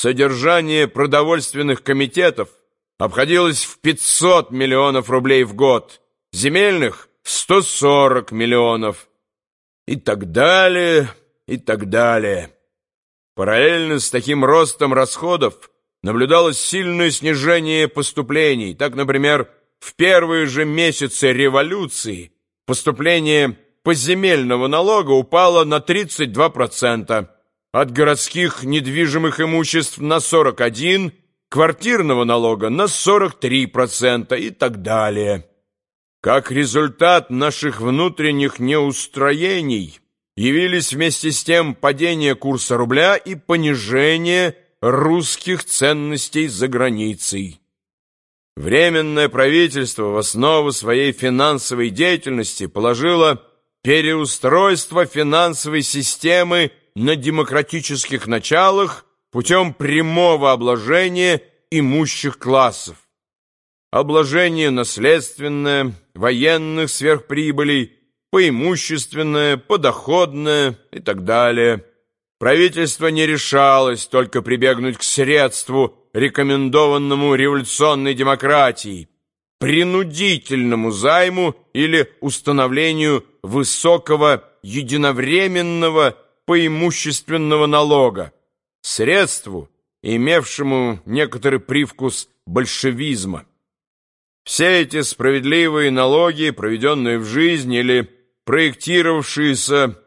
содержание продовольственных комитетов обходилось в 500 миллионов рублей в год, земельных — в 140 миллионов и так далее, и так далее. Параллельно с таким ростом расходов наблюдалось сильное снижение поступлений. Так, например, в первые же месяцы революции поступление поземельного налога упало на 32%, от городских недвижимых имуществ на 41%, квартирного налога на 43% и так далее. Как результат наших внутренних неустроений явились вместе с тем падение курса рубля и понижение русских ценностей за границей. Временное правительство в основу своей финансовой деятельности положило переустройство финансовой системы на демократических началах путем прямого обложения имущих классов. Обложение наследственное, военных сверхприбылей, поимущественное, подоходное и так далее. Правительство не решалось только прибегнуть к средству, рекомендованному революционной демократией, принудительному займу или установлению высокого единовременного поимущественного налога, средству, имевшему некоторый привкус большевизма. Все эти справедливые налоги, проведенные в жизнь или проектировавшиеся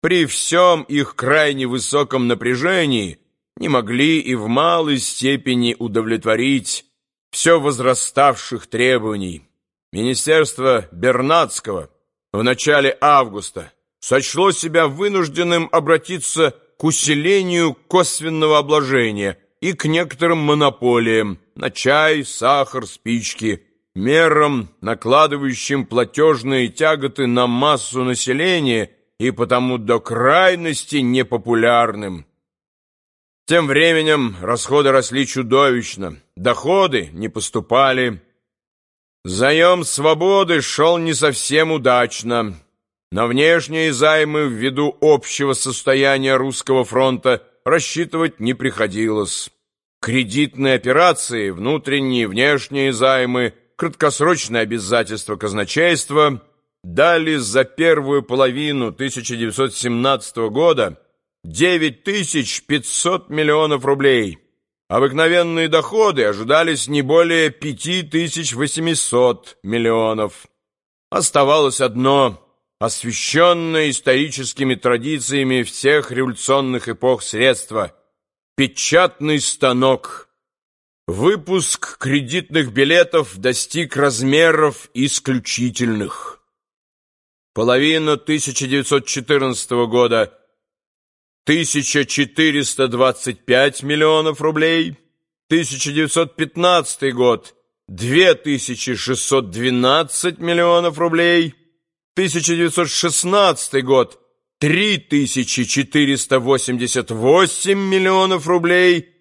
при всем их крайне высоком напряжении, не могли и в малой степени удовлетворить все возраставших требований. Министерство Бернацкого в начале августа сочло себя вынужденным обратиться к усилению косвенного обложения и к некоторым монополиям на чай, сахар, спички – мерам, накладывающим платежные тяготы на массу населения и потому до крайности непопулярным. Тем временем расходы росли чудовищно, доходы не поступали. Заем свободы шел не совсем удачно. На внешние займы ввиду общего состояния русского фронта рассчитывать не приходилось. Кредитные операции, внутренние и внешние займы – краткосрочные обязательства казначейства дали за первую половину 1917 года 9500 миллионов рублей. Обыкновенные доходы ожидались не более 5800 миллионов. Оставалось одно – освященное историческими традициями всех революционных эпох средства – печатный станок – Выпуск кредитных билетов достиг размеров исключительных. Половина 1914 года. 1425 миллионов рублей, 1915 год. 2612 миллионов рублей, 1916 год. 3488 миллионов рублей –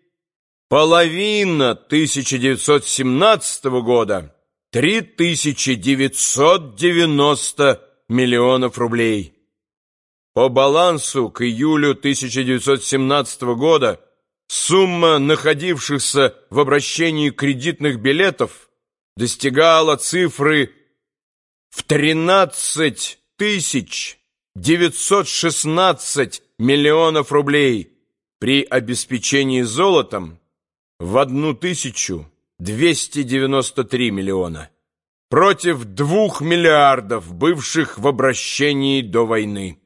Половина 1917 года – 3990 миллионов рублей. По балансу к июлю 1917 года сумма находившихся в обращении кредитных билетов достигала цифры в 13 тысяч 916 миллионов рублей при обеспечении золотом в 1293 миллиона против двух миллиардов, бывших в обращении до войны.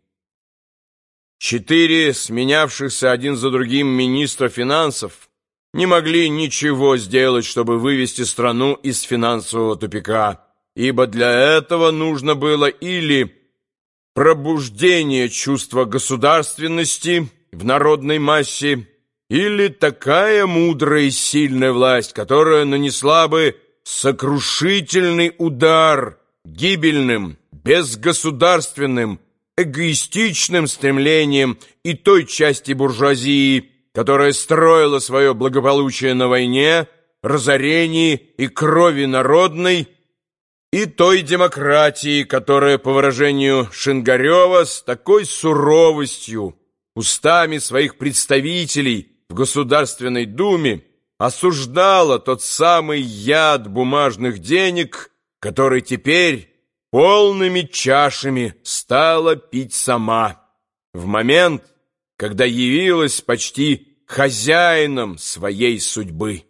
Четыре сменявшихся один за другим министра финансов не могли ничего сделать, чтобы вывести страну из финансового тупика, ибо для этого нужно было или пробуждение чувства государственности в народной массе, или такая мудрая и сильная власть, которая нанесла бы сокрушительный удар гибельным, безгосударственным, эгоистичным стремлением и той части буржуазии, которая строила свое благополучие на войне, разорении и крови народной, и той демократии, которая, по выражению Шингарева, с такой суровостью, устами своих представителей в Государственной Думе осуждала тот самый яд бумажных денег, который теперь полными чашами стала пить сама. В момент, когда явилась почти хозяином своей судьбы.